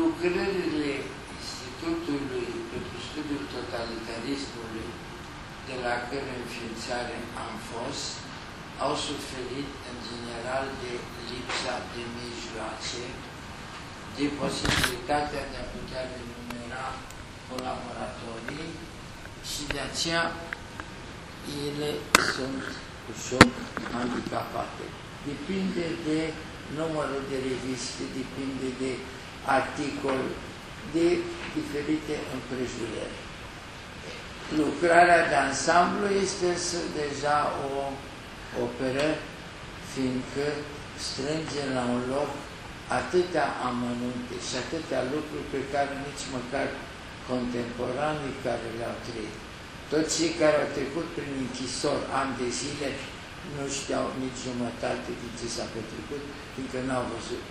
lucrările Institutului pentru Studiul Totalitarismului, de la cără înființare am fost, au suferit în general de lipsa de mijloace, de posibilitatea de a putea renumera colaboratorii și de aceea ele sunt ușor handicapate. Depinde de numărul de reviste, depinde de articol, de diferite împrejurări. Lucrarea de ansamblu este însă deja o operă, fiindcă strânge la un loc atâtea amănunte și atâtea lucruri pe care nici măcar contemporanii care le-au trăit. Toți cei care au trecut prin închisor ani de zile nu știau nici jumătate din ce s-a petrecut, fiindcă n-au văzut.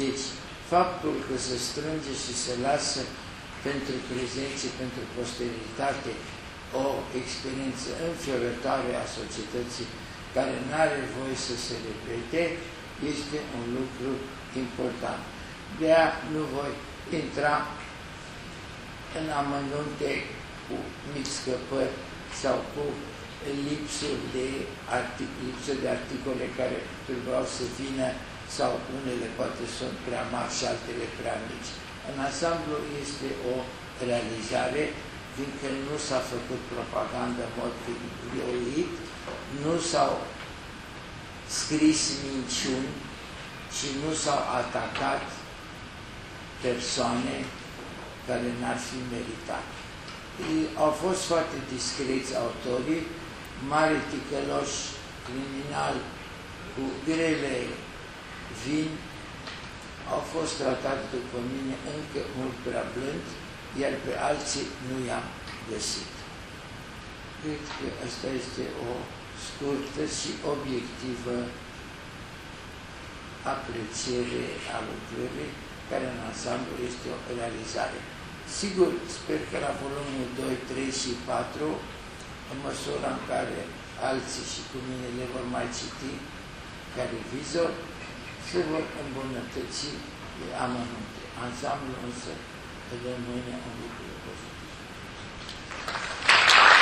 Deci, faptul că se strânge și se lasă pentru prezenție, pentru posteritate, o experiență înfiorătoare a societății care nu are voie să se repete, este un lucru important. De aia nu voi intra în amănunte cu mici scăpări sau cu lipsuri de, artic lipsă de articole care trebuiau să vină sau unele poate sunt prea mari și altele prea mici. În ansamblu este o realizare, fiindcă nu s-a făcut propagandă în mod violit, nu s-au scris minciuni și nu s-au atacat persoane care n-ar fi meritat. Au fost foarte discreți autorii, mari ticăloși, criminali, cu grele vin, au fost tratați după mine încă mult prea blând, iar pe alții nu i-am găsit. Cred că asta este o scurtă și obiectivă apreciere a lucrurii, care în ansamblu este o realizare. Sigur, sper că la volumul 2, 3 și 4, în măsura în care alții și cu mine le vor mai citi ca revizor, se vor îmbunătăți amănunte. Ansamblu însă rămâne un lucru pozitiv.